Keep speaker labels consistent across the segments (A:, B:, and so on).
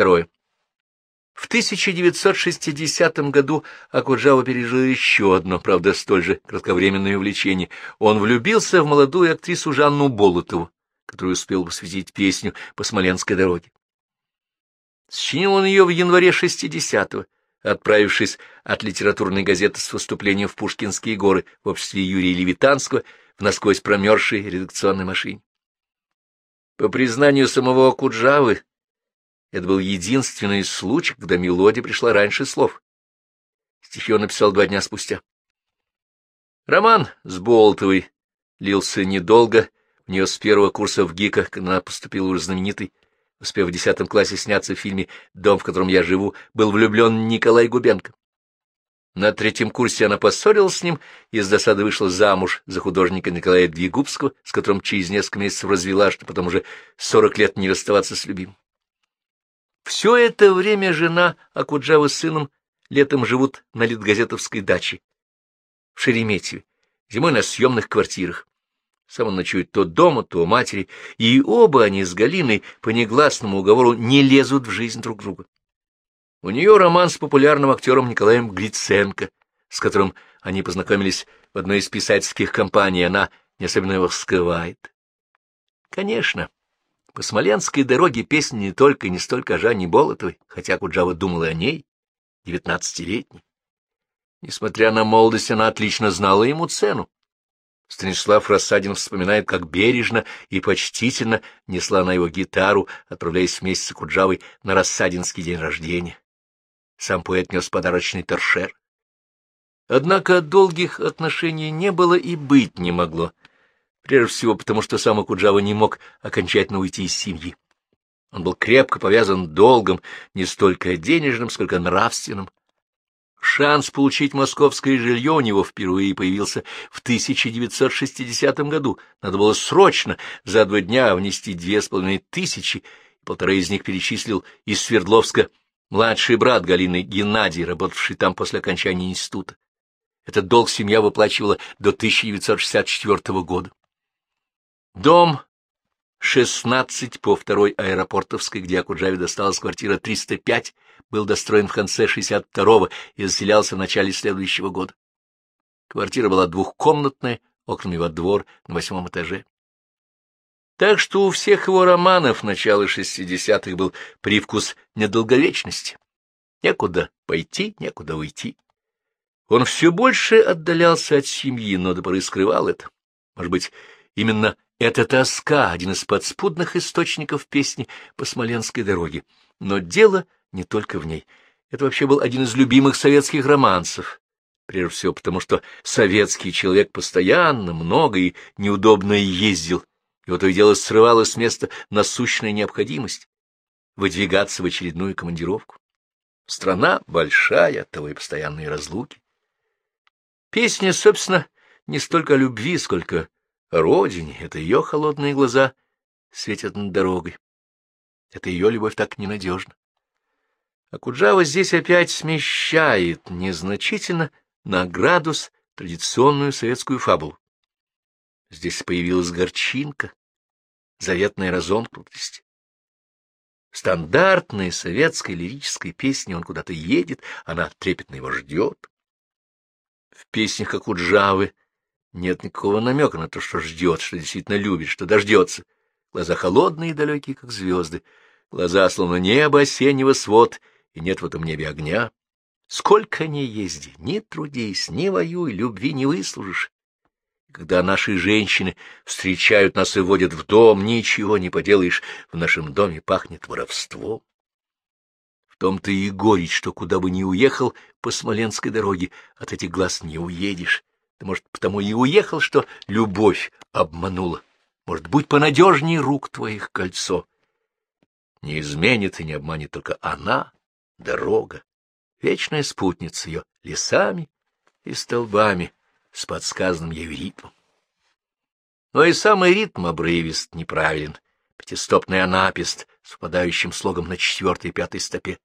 A: Второе. В 1960 году Акуджава пережил еще одно, правда, столь же кратковременное увлечение. Он влюбился в молодую актрису Жанну Болотову, которую успел посвятить песню по Смоленской дороге. Сочинил он ее в январе 60-го, отправившись от литературной газеты с выступлением в Пушкинские горы в обществе Юрия Левитанского в насквозь промерзшей редакционной машине. По признанию самого Акуджавы, это был единственный случай, когда мелодия пришла раньше слов. Стихи он написал два дня спустя. Роман с Болтовой лился недолго, у нее с первого курса в ГИКах, когда она поступила уже знаменитой, успев в десятом классе сняться в фильме «Дом, в котором я живу», был влюблен Николай Губенко. На третьем курсе она поссорилась с ним и с досады вышла замуж за художника Николая Двигубского, с которым через несколько месяцев развела, что потом уже сорок лет не расставаться с любимым. Все это время жена Акуджава с сыном летом живут на Литгазетовской даче в Шереметьеве, зимой на съемных квартирах. Сам он ночует то дома, то у матери, и оба они с Галиной по негласному уговору не лезут в жизнь друг друга. У нее роман с популярным актером Николаем Глиценко, с которым они познакомились в одной из писательских компаний, она не особенно его скрывает. Конечно, по Смоленской дороге песня не только и не столько о Жанне Болотовой, хотя Куджава думала о ней, девятнадцатилетней. Несмотря на молодость, она отлично знала ему цену. Станислав Рассадин вспоминает, как бережно и почтительно несла на его гитару, отправляясь вместе с Куджавой на Рассадинский день рождения. Сам поэт нес подарочный торшер. Однако долгих отношений не было и быть не могло. Прежде всего потому, что сам Акуджава не мог окончательно уйти из семьи. Он был крепко повязан долгом, не столько денежным, сколько нравственным. Шанс получить московское жилье у него впервые появился в 1960 году. Надо было срочно за два дня внести две с половиной тысячи, полтора из них перечислил из Свердловска младший брат Галины Геннадий, работавший там после окончания института. Этот долг семья выплачивала до 1964 года. Дом 16 по второй аэропортовской, где Акуджаве досталась квартира 305, был достроен в конце 62-го и заселялся в начале следующего года. Квартира была двухкомнатная, окнами во двор на восьмом этаже. Так что у всех его романов начала 60-х был привкус недолговечности. Некуда пойти, некуда уйти. Он все больше отдалялся от семьи, но до поры скрывал это. Может быть, именно эта тоска — один из подспудных источников песни по Смоленской дороге. Но дело не только в ней. Это вообще был один из любимых советских романсов. Прежде всего потому, что советский человек постоянно, много и неудобно ездил. Его то и дело срывало с места насущная необходимость выдвигаться в очередную командировку. Страна большая, того и постоянные разлуки. Песня, собственно, не столько о любви, сколько родине, это ее холодные глаза светят над дорогой. Это ее любовь так ненадежна. А Куджава здесь опять смещает незначительно на градус традиционную советскую фабулу. Здесь появилась горчинка, заветная разомкнутость. В стандартной советской лирической песне он куда-то едет, она трепетно его ждет. В песнях Акуджавы нет никакого намека на то, что ждет, что действительно любит, что дождется. Глаза холодные и далекие, как звезды. Глаза, словно небо осеннего свод, и нет в этом небе огня. Сколько ни езди, ни трудись, ни воюй, любви не выслужишь. Когда наши женщины встречают нас и водят в дом, ничего не поделаешь, в нашем доме пахнет воровством. В том-то и горечь, что куда бы ни уехал по Смоленской дороге, от этих глаз не уедешь. Ты, может, потому и уехал, что любовь обманула. Может, будь понадежнее рук твоих кольцо. Не изменит и не обманет только она, дорога, вечная спутница ее, лесами и столбами, с подсказанным ей ритмом. Но и самый ритм обрывист неправилен, пятистопный анапист с впадающим слогом на четвертой и пятой стопе.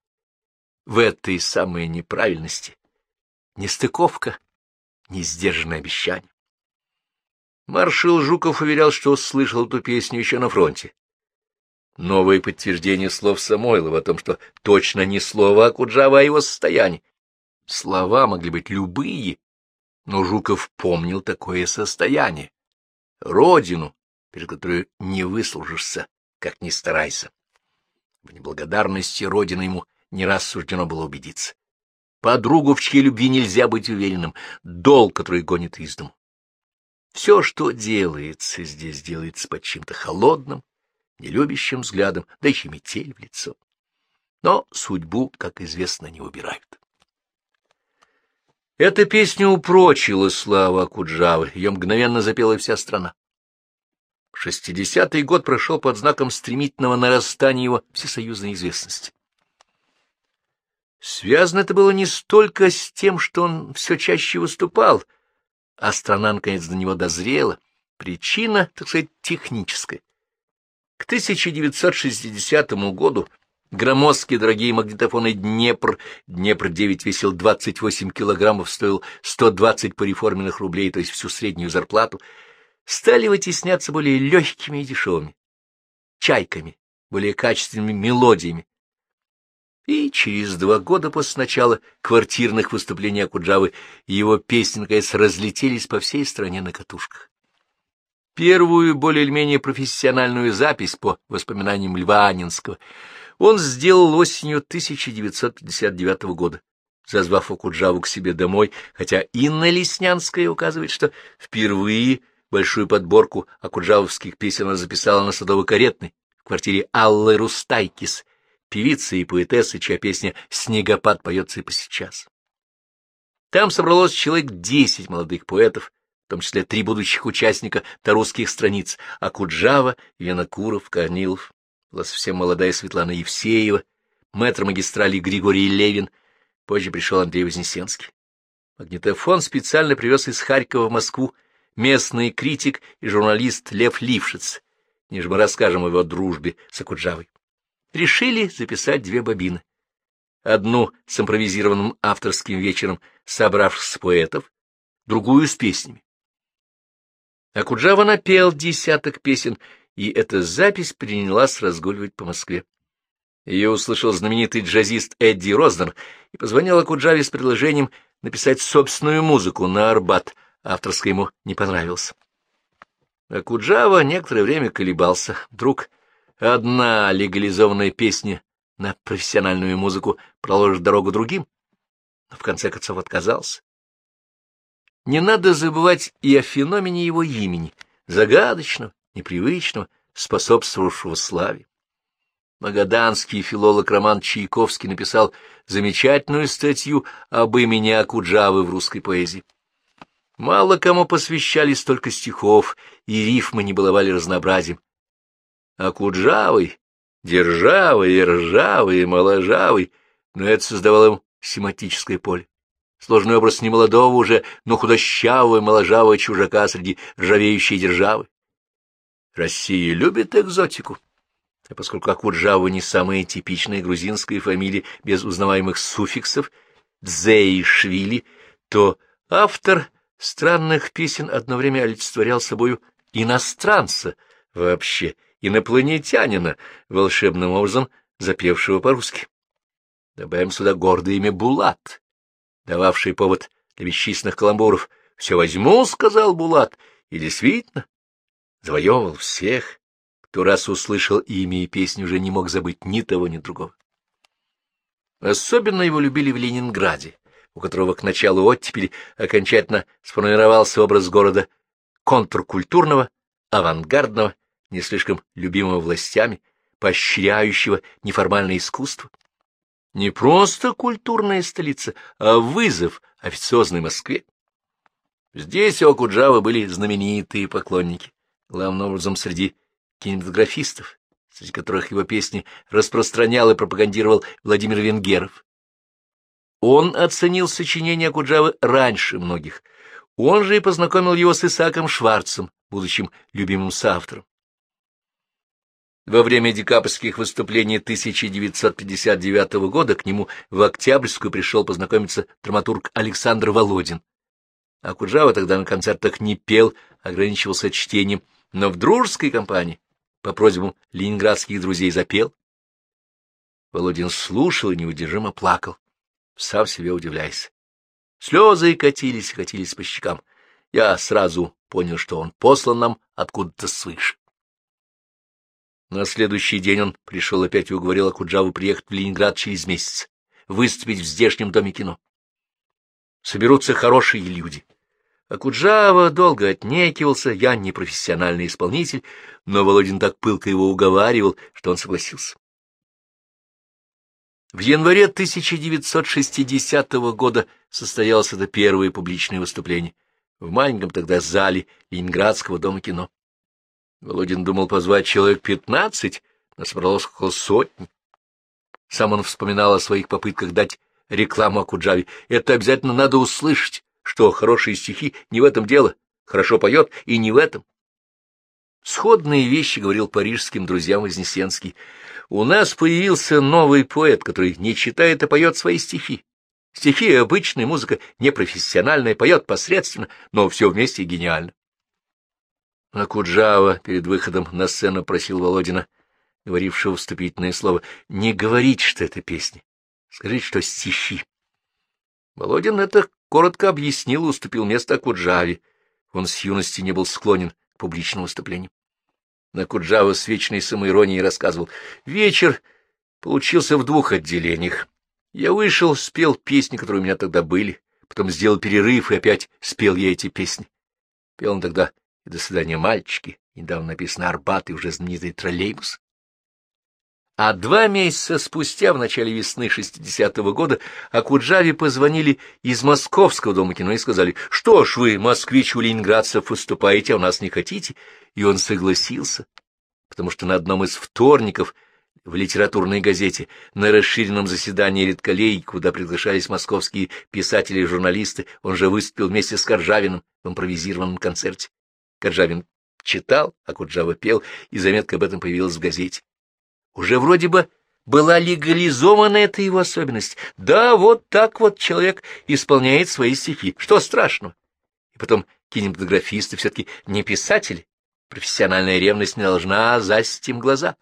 A: В этой самой неправильности нестыковка несдержанное обещание. Маршал Жуков уверял, что слышал эту песню еще на фронте. новое подтверждение слов Самойлова о том, что точно не слово Акуджава, а его состояние. Слова могли быть любые, но Жуков помнил такое состояние. Родину, перед которой не выслужишься, как ни старайся. В неблагодарности Родины ему не раз суждено было убедиться. Подругу, в чьей любви нельзя быть уверенным, долг, который гонит из дому. Все, что делается здесь, делается под чем-то холодным, нелюбящим взглядом, да еще метель в лицо. Но судьбу, как известно, не убирают. Эта песня упрочила славу Акуджавы, ее мгновенно запела вся страна. Шестидесятый год прошел под знаком стремительного нарастания его всесоюзной известности. Связано это было не столько с тем, что он все чаще выступал, а страна, наконец, до него дозрела. Причина, так сказать, техническая. К 1960 году громоздкие дорогие магнитофоны «Днепр», «Днепр-9» весил 28 килограммов, стоил 120 пореформенных рублей, то есть всю среднюю зарплату, стали вытесняться более легкими и дешевыми, чайками, более качественными мелодиями. И через два года после начала квартирных выступлений Акуджавы его песни, наконец, разлетелись по всей стране на катушках. Первую более или менее профессиональную запись по воспоминаниям Льва Анинского он сделал осенью 1959 года, зазвав Акуджаву к себе домой, хотя Инна Леснянская указывает, что впервые большую подборку акуджавовских песен она записала на Садово-Каретной в квартире Аллы Рустайкис, певицы и поэтессы, чья песня «Снегопад» поется и по сейчас. Там собралось человек десять молодых поэтов, в том числе три будущих участника тарусских страниц — Акуджава, Винокуров, Корнилов, была совсем молодая Светлана Евсеева, мэтр магистрали Григорий Левин, позже пришел Андрей Вознесенский. Магнитофон специально привез из Харькова в Москву местный критик и журналист Лев Лившиц, ниже мы расскажем о его дружбе с Акуджавой. Решили записать две бобины. Одну с импровизированным авторским вечером собравшихся поэтов, другую с песнями. Акуджава напел десяток песен, и эта запись принялась разгуливать по Москве. Ее услышал знаменитый джазист Эдди Рознер и позвонил Акуджаве с предложением написать собственную музыку на Арбат. Авторская ему не понравился. Акуджава некоторое время колебался. Вдруг одна легализованная песня на профессиональную музыку проложит дорогу другим, но в конце концов отказался. Не надо забывать и о феномене его имени, загадочного, непривычного, способствовавшего славе. Магаданский филолог Роман Чайковский написал замечательную статью об имени Акуджавы в русской поэзии. Мало кому посвящали столько стихов, и рифмы не баловали разнообразием. Акуджавой, державой и ржавой, и моложавой, но это создавало им семантическое поле сложный образ немолодого уже, но худощавого и моложавого чужака среди ржавеющей державы. Россия любит экзотику. А поскольку Акуджава не самая типичная грузинская фамилия без узнаваемых суффиксов «дзеишвили», то автор странных песен одно время олицетворял собою иностранца, вообще инопланетянина, волшебным образом запевшего по-русски. Добавим сюда гордое имя Булат, дававший повод для бесчисленных каламбуров. «Все возьму», — сказал Булат, и действительно завоевывал всех, кто раз услышал имя и песню, уже не мог забыть ни того, ни другого. Особенно его любили в Ленинграде, у которого к началу оттепели окончательно сформировался образ города контркультурного, авангардного, не слишком любимого властями, поощряющего неформальное искусство, не просто культурная столица, а вызов официозной Москве. Здесь у Акуджавы были знаменитые поклонники, главным образом среди кинематографистов, среди которых его песни распространял и пропагандировал Владимир Венгеров. Он оценил сочинение Акуджавы раньше многих. Он же и познакомил его с Исааком Шварцем, будущим любимым соавтором. Во время декабрьских выступлений 1959 года к нему в Октябрьскую пришел познакомиться драматург Александр Володин. А Куджава тогда на концертах не пел, ограничивался чтением, но в дружеской компании по просьбам ленинградских друзей запел. Володин слушал и неудержимо плакал, сам себе удивляясь. Слезы катились и катились по щекам. Я сразу понял, что он послан нам откуда-то свыше. На следующий день он пришел опять и уговорил Акуджаву приехать в Ленинград через месяц, выступить в здешнем доме кино. Соберутся хорошие люди. Акуджава долго отнекивался, я не профессиональный исполнитель, но Володин так пылко его уговаривал, что он согласился. В январе 1960 года состоялось это первое публичное выступление в маленьком тогда зале Ленинградского дома кино. Володин думал позвать человек пятнадцать, но собралось около сотни. Сам он вспоминал о своих попытках дать рекламу Акуджаве. Это обязательно надо услышать, что хорошие стихи не в этом дело, хорошо поет и не в этом. Сходные вещи говорил парижским друзьям Вознесенский. У нас появился новый поэт, который не читает, а поет свои стихи. Стихи обычные, музыка непрофессиональная, поет посредственно, но все вместе гениально. А Куджава перед выходом на сцену просил Володина, говорившего вступительное слово, не говорить, что это песни, скажите, что стихи. Володин это коротко объяснил и уступил место Акуджаве. Он с юности не был склонен к публичным выступлениям. На Куджава с вечной самоиронией рассказывал. Вечер получился в двух отделениях. Я вышел, спел песни, которые у меня тогда были, потом сделал перерыв и опять спел я эти песни. Пел он тогда и «До свидания, мальчики», недавно написано «Арбат» и уже знаменитый троллейбус. А два месяца спустя, в начале весны 60-го года, Акуджаве позвонили из Московского дома кино и сказали, что ж вы, москвич, у ленинградцев выступаете, а у нас не хотите? И он согласился, потому что на одном из вторников в литературной газете на расширенном заседании редколлегий, куда приглашались московские писатели и журналисты, он же выступил вместе с Коржавиным в импровизированном концерте. Коржавин читал, а Куджава пел, и заметка об этом появилась в газете. Уже вроде бы была легализована эта его особенность. Да, вот так вот человек исполняет свои стихи. Что страшного? И потом кинематографисты все-таки не писатели. Профессиональная ревность не должна засить им глаза.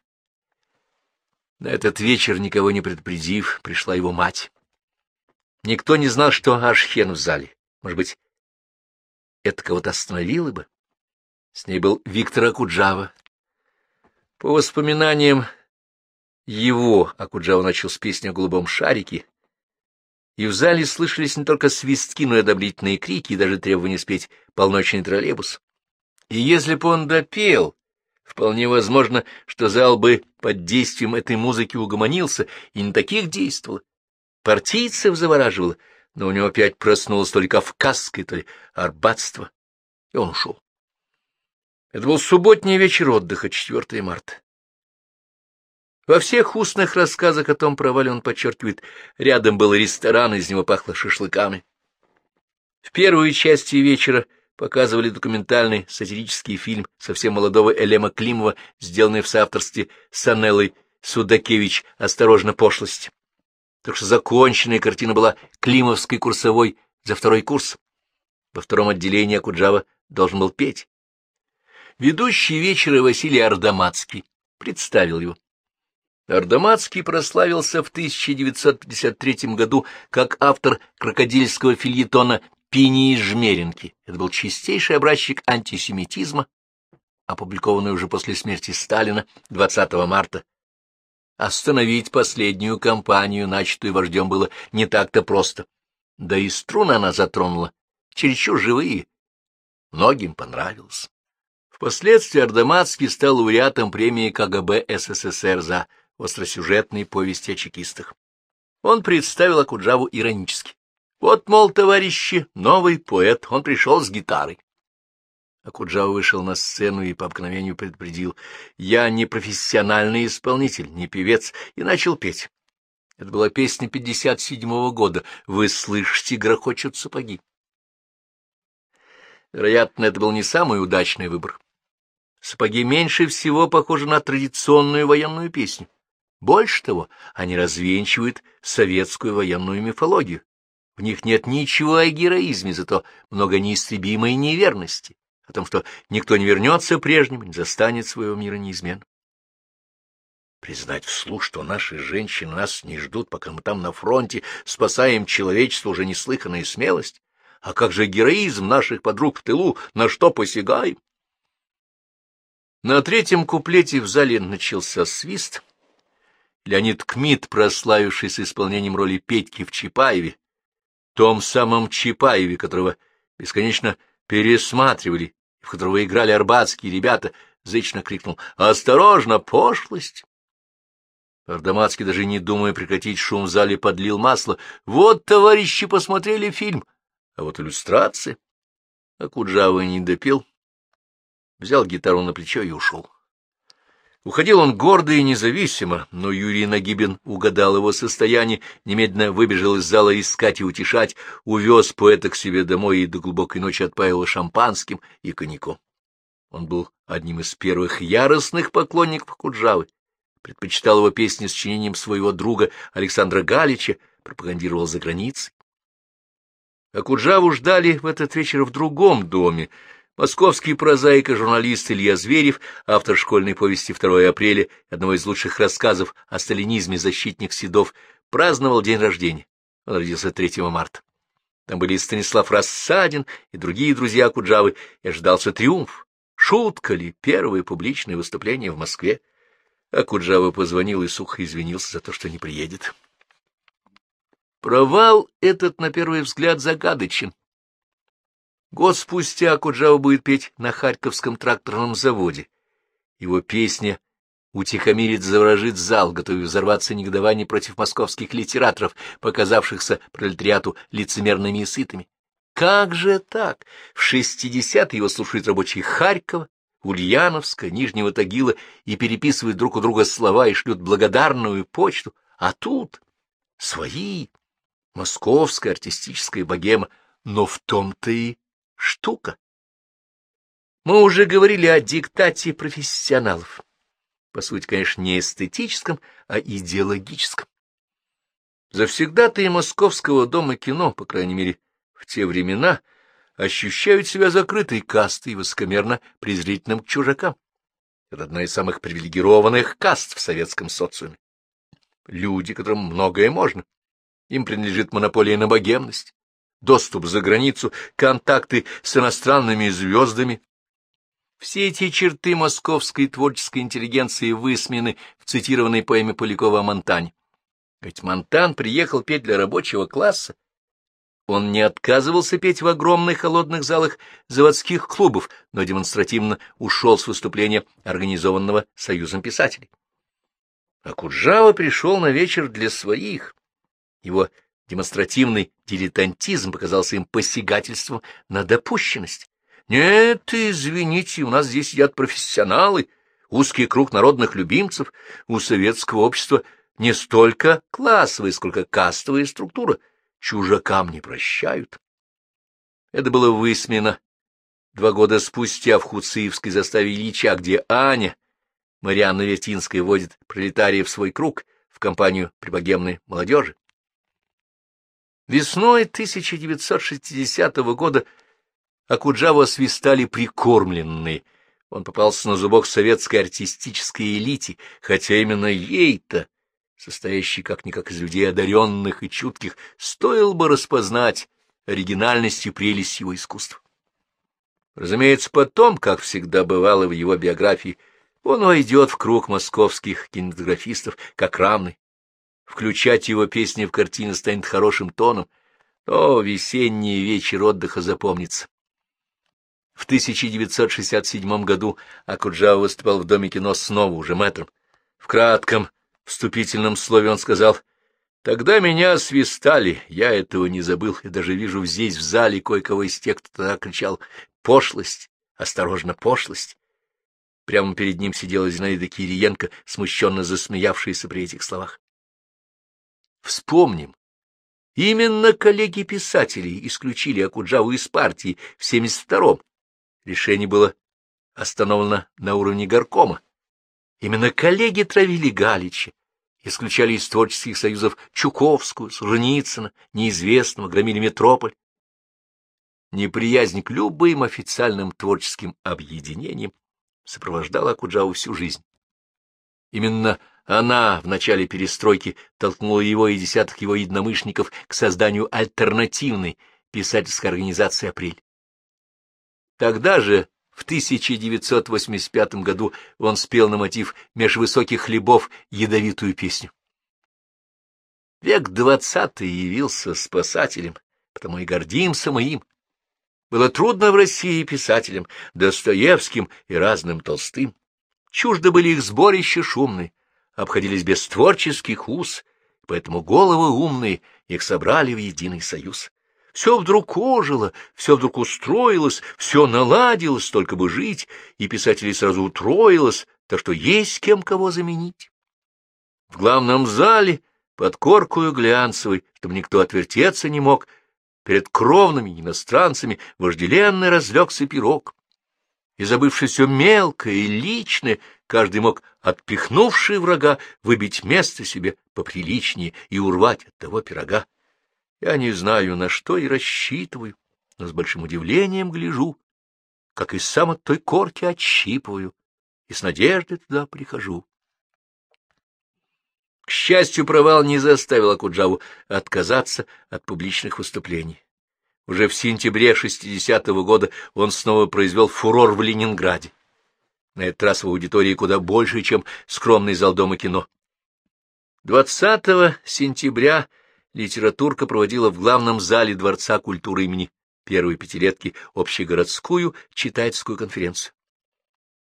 A: На этот вечер, никого не предупредив, пришла его мать. Никто не знал, что Ашхен в зале. Может быть, это кого-то остановило бы? С ней был Виктор Акуджава. По воспоминаниям его Акуджава начал с песни о голубом шарике, и в зале слышались не только свистки, но и одобрительные крики, и даже требования спеть полночный троллейбус. И если бы он допел, вполне возможно, что зал бы под действием этой музыки угомонился и не таких действовал. Партийцев завораживало, но у него опять проснулось то ли кавказское, то ли арбатство, и он ушел. Это был субботний вечер отдыха, 4 марта. Во всех устных рассказах о том провале он подчеркивает, рядом был ресторан, из него пахло шашлыками. В первой части вечера показывали документальный сатирический фильм совсем молодого Элема Климова, сделанный в соавторстве с Анеллой Судакевич «Осторожно, пошлость». Так что законченная картина была Климовской курсовой за второй курс. Во втором отделении Акуджава должен был петь. Ведущий вечера Василий Ардамацкий представил его. Ардамацкий прославился в 1953 году как автор крокодильского фильетона «Пини и жмеринки». Это был чистейший образчик антисемитизма, опубликованный уже после смерти Сталина 20 марта. Остановить последнюю кампанию, начатую вождем, было не так-то просто. Да и струны она затронула, чересчур живые. Многим понравилось. Впоследствии Ардамацкий стал лауреатом премии КГБ СССР за остросюжетные повести о чекистах. Он представил Акуджаву иронически. Вот, мол, товарищи, новый поэт, он пришел с гитарой. Акуджава вышел на сцену и по обыкновению предупредил. Я не профессиональный исполнитель, не певец, и начал петь. Это была песня 57-го года. Вы слышите, грохочут сапоги. Вероятно, это был не самый удачный выбор. Сапоги меньше всего похожи на традиционную военную песню. Больше того, они развенчивают советскую военную мифологию. В них нет ничего о героизме, зато много неистребимой неверности, о том, что никто не вернется прежним, не застанет своего мира неизменно. Признать вслух, что наши женщины нас не ждут, пока мы там на фронте спасаем человечество, уже неслыханная смелость. А как же героизм наших подруг в тылу, на что посягаем? На третьем куплете в зале начался свист. Леонид Кмит, прославившийся исполнением роли Петьки в Чапаеве, том самом Чапаеве, которого бесконечно пересматривали, в которого играли арбатские ребята, зычно крикнул «Осторожно, пошлость!» Ардамацкий, даже не думая прекратить шум в зале, подлил масло. «Вот, товарищи, посмотрели фильм, а вот иллюстрации». А Куджава не допил, взял гитару на плечо и ушел. Уходил он гордо и независимо, но Юрий Нагибин угадал его состояние, немедленно выбежал из зала искать и утешать, увез поэта к себе домой и до глубокой ночи отпаивал шампанским и коньяком. Он был одним из первых яростных поклонников Куджавы, предпочитал его песни с чинением своего друга Александра Галича, пропагандировал за границей. А Куджаву ждали в этот вечер в другом доме, Московский прозаик и журналист Илья Зверев, автор школьной повести «2 апреля», одного из лучших рассказов о сталинизме «Защитник Седов», праздновал день рождения. Он родился 3 марта. Там были Станислав Рассадин и другие друзья Куджавы, и ожидался триумф. Шутка ли, первое публичное выступление в Москве? А Куджава позвонил и сухо извинился за то, что не приедет. Провал этот, на первый взгляд, загадочен. Год спустя Куджава будет петь на Харьковском тракторном заводе. Его песня утихомирит, заворожит зал, готовый взорваться негодование против московских литераторов, показавшихся пролетариату лицемерными и сытыми. Как же так? В шестидесятые его слушают рабочие Харькова, Ульяновска, Нижнего Тагила и переписывают друг у друга слова и шлют благодарную почту. А тут свои, московская артистическая богема, но в том-то и штука. Мы уже говорили о диктате профессионалов. По сути, конечно, не эстетическом, а идеологическом. Завсегда-то и Московского дома кино, по крайней мере, в те времена, ощущают себя закрытой кастой высокомерно презрительным к чужакам. Это одна из самых привилегированных каст в советском социуме. Люди, которым многое можно. Им принадлежит монополия на богемность, доступ за границу, контакты с иностранными звездами. Все эти черты московской творческой интеллигенции высмеяны в цитированной поэме Полякова о Монтане. Ведь Монтан приехал петь для рабочего класса. Он не отказывался петь в огромных холодных залах заводских клубов, но демонстративно ушел с выступления, организованного Союзом писателей. А Куджава пришел на вечер для своих. Его Демонстративный дилетантизм показался им посягательством на допущенность. Нет, извините, у нас здесь сидят профессионалы, узкий круг народных любимцев. У советского общества не столько классовая, сколько кастовая структура. Чужакам не прощают. Это было высмеяно два года спустя в Хуциевской заставе Ильича, где Аня, Марианна Вертинская, водит пролетариев в свой круг в компанию прибогемной молодежи. Весной 1960 года Акуджава свистали прикормленные. Он попался на зубок советской артистической элите, хотя именно ей-то, состоящей как-никак из людей одаренных и чутких, стоило бы распознать оригинальность и прелесть его искусства. Разумеется, потом, как всегда бывало в его биографии, он войдет в круг московских кинематографистов как равный, Включать его песни в картину станет хорошим тоном, но весенний вечер отдыха запомнится. В 1967 году Акуджава выступал в Доме кино снова уже мэтром. В кратком вступительном слове он сказал, «Тогда меня свистали, я этого не забыл, и даже вижу здесь, в зале, кое-кого из тех, кто тогда кричал «Пошлость! Осторожно, пошлость!» Прямо перед ним сидела Зинаида Кириенко, смущенно засмеявшаяся при этих словах. Вспомним. Именно коллеги-писатели исключили Акуджаву из партии в 72-м. Решение было остановлено на уровне горкома. Именно коллеги травили Галича, исключали из творческих союзов Чуковскую, Сурженицына, Неизвестного, громили Метрополь. Неприязнь к любым официальным творческим объединениям сопровождала Акуджаву всю жизнь. Именно Она в начале перестройки толкнула его и десяток его единомышленников к созданию альтернативной писательской организации «Апрель». Тогда же, в 1985 году, он спел на мотив «Меж высоких хлебов» ядовитую песню. Век двадцатый явился спасателем, потому и гордимся мы им. Было трудно в России писателям, Достоевским и разным Толстым. Чужды были их сборища шумные, обходились без творческих уз, поэтому головы умные их собрали в единый союз. Все вдруг ожило, все вдруг устроилось, все наладилось, только бы жить, и писателей сразу утроилось, так что есть кем кого заменить. В главном зале, под коркою глянцевой, чтобы никто отвертеться не мог, Перед кровными иностранцами вожделенно разлегся пирог. И забывши все мелкое и личное, каждый мог, отпихнувший врага, выбить место себе поприличнее и урвать от того пирога. Я не знаю, на что и рассчитываю, но с большим удивлением гляжу, как и сам от той корки отщипываю, и с надеждой туда прихожу. К счастью, провал не заставил Акуджаву отказаться от публичных выступлений. Уже в сентябре 60-го года он снова произвел фурор в Ленинграде. На этот раз в аудитории куда больше, чем скромный зал Дома кино. 20 сентября литературка проводила в главном зале Дворца культуры имени первой пятилетки общегородскую читательскую конференцию.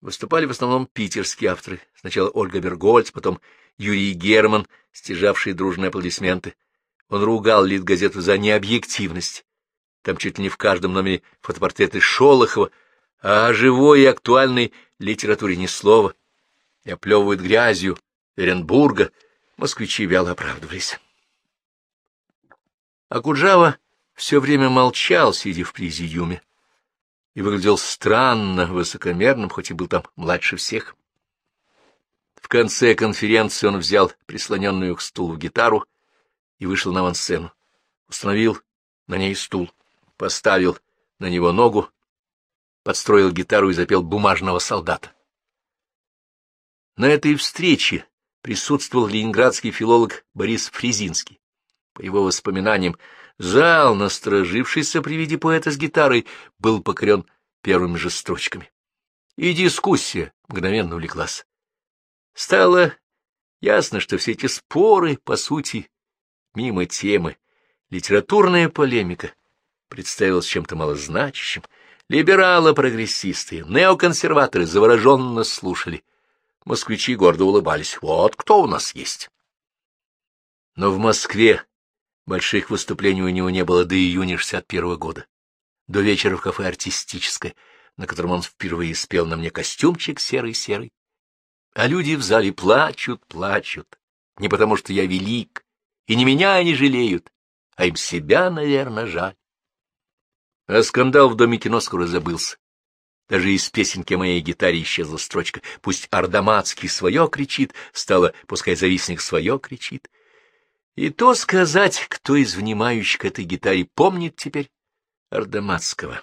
A: Выступали в основном питерские авторы. Сначала Ольга Бергольц, потом Юрий Герман, стяжавшие дружные аплодисменты. Он ругал Литгазету за необъективность. Там чуть ли не в каждом номере фотопортреты Шолохова, а о живой и актуальной литературе ни слова. И оплевывают грязью Эренбурга. Москвичи вяло оправдывались. А Куджава все время молчал, сидя в президиуме, и выглядел странно, высокомерным, хоть и был там младше всех. В конце конференции он взял прислоненную к стулу гитару и вышел на авансцену. Установил на ней стул, поставил на него ногу, подстроил гитару и запел «Бумажного солдата». На этой встрече присутствовал ленинградский филолог Борис Фрезинский. По его воспоминаниям, зал, насторожившийся при виде поэта с гитарой, был покорен первыми же строчками. И дискуссия мгновенно увлеклась. Стало ясно, что все эти споры, по сути, мимо темы. Литературная полемика представилась чем-то малозначащим. Либералы-прогрессисты, неоконсерваторы завороженно слушали. Москвичи гордо улыбались. Вот кто у нас есть. Но в Москве больших выступлений у него не было до июня 61 -го года, до вечера в кафе «Артистическое», на котором он впервые спел на мне костюмчик серый-серый. А люди в зале плачут, плачут. Не потому, что я велик, и не меня они жалеют, а им себя, наверное, жаль. А скандал в Доме кино скоро забылся. Даже из песенки моей гитаре исчезла строчка «Пусть Ардамацкий свое кричит», стало «Пускай завистник свое кричит». И то сказать, кто из внимающих этой гитаре помнит теперь Ардамацкого.